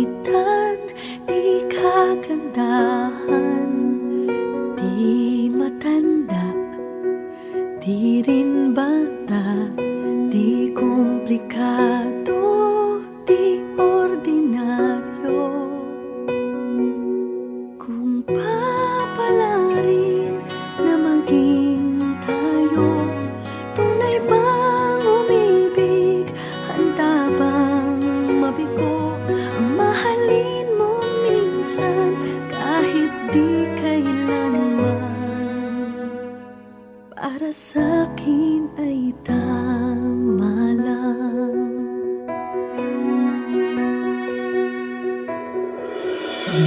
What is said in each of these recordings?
kagitan, di kagandahan, di matanda, di rin bata, di komplikado. Sa'kin ay tama lang. Ang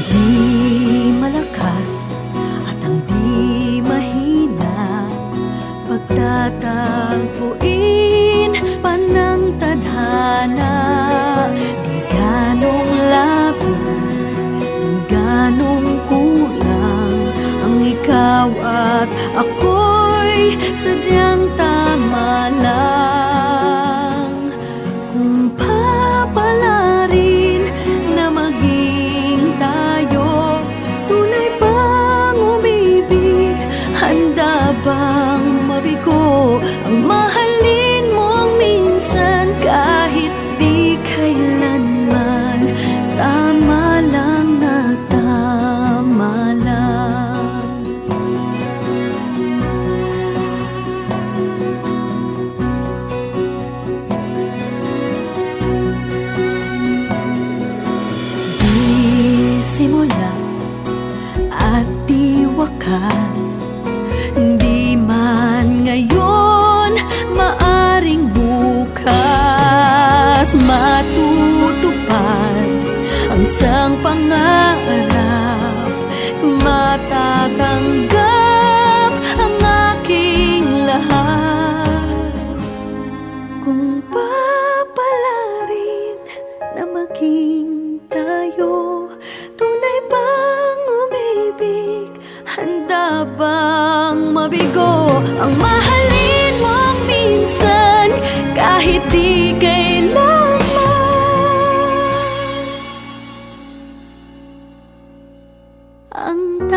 malakas at ang di mahina Pagtatagpuin pa ng tadhana. Di ganong labis, kulang Ang ikaw at ako'y sadyang tama at di wakas. Di man ngayon, maaring bukas Matutupad ang sang pangarap Handa bang mabigo ang mahalin mong minsan kahit di kailanman? Ang